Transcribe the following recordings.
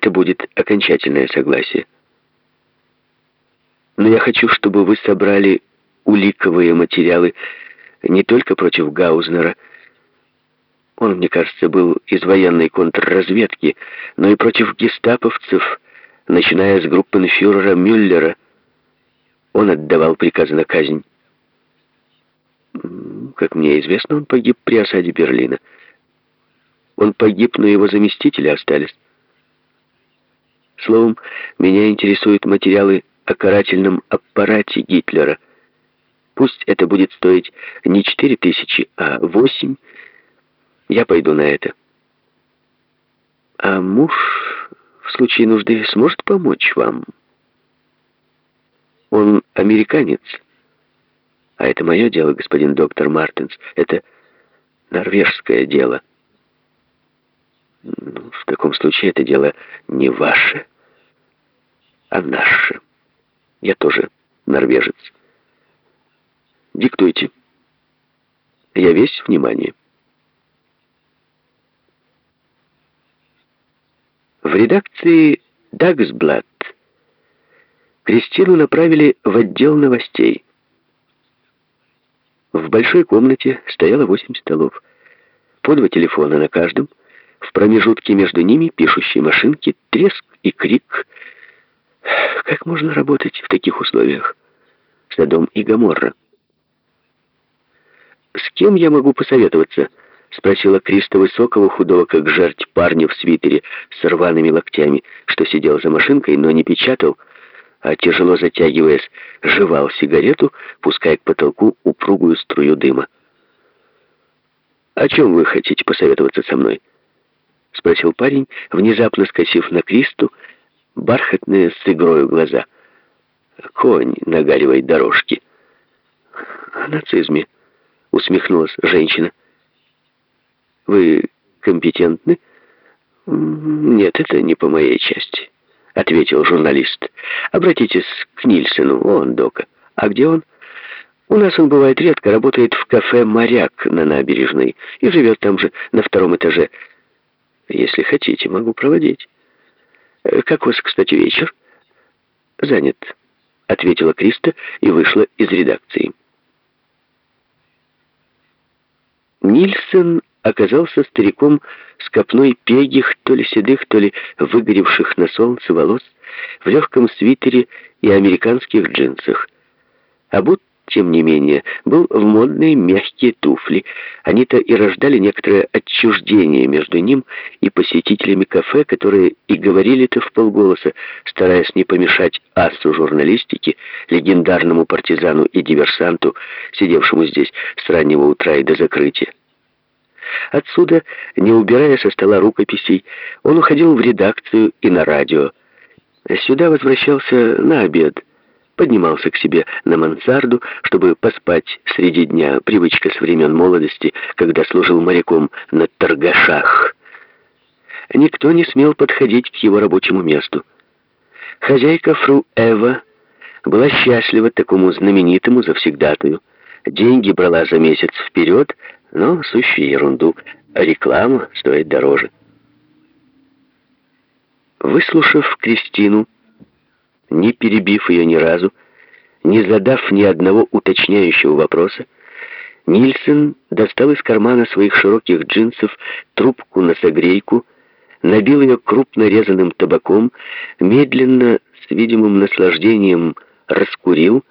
это будет окончательное согласие. Но я хочу, чтобы вы собрали уликовые материалы не только против Гаузнера, он, мне кажется, был из военной контрразведки, но и против гестаповцев, начиная с группенфюрера Мюллера. Он отдавал приказы на казнь. Как мне известно, он погиб при осаде Берлина. Он погиб, но его заместители остались. Словом, меня интересуют материалы о карательном аппарате Гитлера. Пусть это будет стоить не четыре тысячи, а восемь. Я пойду на это. А муж в случае нужды сможет помочь вам? Он американец. А это мое дело, господин доктор Мартинс. Это норвежское дело. Ну, в таком случае это дело не ваше, а наше. Я тоже норвежец. Диктуйте. Я весь внимание. В редакции «Дагсблат» Кристину направили в отдел новостей. В большой комнате стояло восемь столов. По два телефона на каждом. В промежутке между ними пишущие машинки, треск и крик. Как можно работать в таких условиях? Содом и Гоморра. «С кем я могу посоветоваться?» — спросила Криста высокого, худого, как жерть парня в свитере с рваными локтями, что сидел за машинкой, но не печатал, а, тяжело затягиваясь, жевал сигарету, пуская к потолку упругую струю дыма. «О чем вы хотите посоветоваться со мной?» — спросил парень, внезапно скосив на Кристу бархатные с игрою глаза. «Конь на галевой дорожке». «О нацизме», — усмехнулась женщина. «Вы компетентны?» «Нет, это не по моей части». — ответил журналист. «Обратитесь к Нильсену, он дока. А где он?» «У нас он бывает редко, работает в кафе «Моряк» на набережной и живет там же, на втором этаже. Если хотите, могу проводить». Э, «Как у вас, кстати, вечер?» «Занят», — ответила Криста и вышла из редакции. Нильсон оказался стариком с копной пегих, то ли седых, то ли выгоревших на солнце волос, в легком свитере и американских джинсах. А будто тем не менее, был в модные мягкие туфли. Они-то и рождали некоторое отчуждение между ним и посетителями кафе, которые и говорили-то в полголоса, стараясь не помешать асу журналистики, легендарному партизану и диверсанту, сидевшему здесь с раннего утра и до закрытия. Отсюда, не убирая со стола рукописей, он уходил в редакцию и на радио. Сюда возвращался на обед, поднимался к себе на мансарду, чтобы поспать среди дня, привычка с времен молодости, когда служил моряком на торгашах. Никто не смел подходить к его рабочему месту. Хозяйка фру Эва была счастлива такому знаменитому завсегдатую. Деньги брала за месяц вперед, но сущая ерунду. Реклама стоит дороже. Выслушав Кристину, не перебив ее ни разу, не задав ни одного уточняющего вопроса, Нильсон достал из кармана своих широких джинсов трубку на согрейку, набил ее крупно резанным табаком, медленно, с видимым наслаждением, раскурил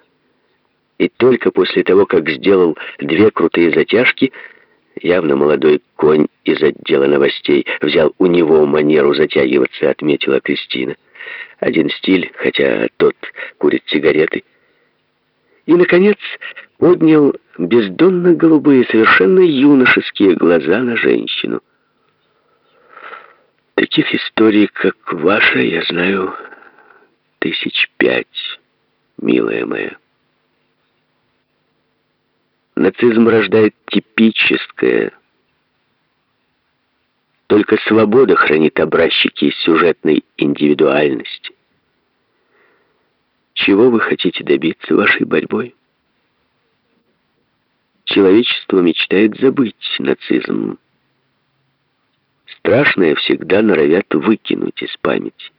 и только после того, как сделал две крутые затяжки, явно молодой конь из отдела новостей взял у него манеру затягиваться, отметила Кристина. Один стиль, хотя тот курит сигареты. И, наконец, поднял бездонно-голубые, совершенно юношеские глаза на женщину. Таких историй, как ваша, я знаю тысяч пять, милая моя. Нацизм рождает типическое. Только свобода хранит образчики сюжетной индивидуальности. Чего вы хотите добиться вашей борьбой? Человечество мечтает забыть нацизм. Страшное всегда норовят выкинуть из памяти.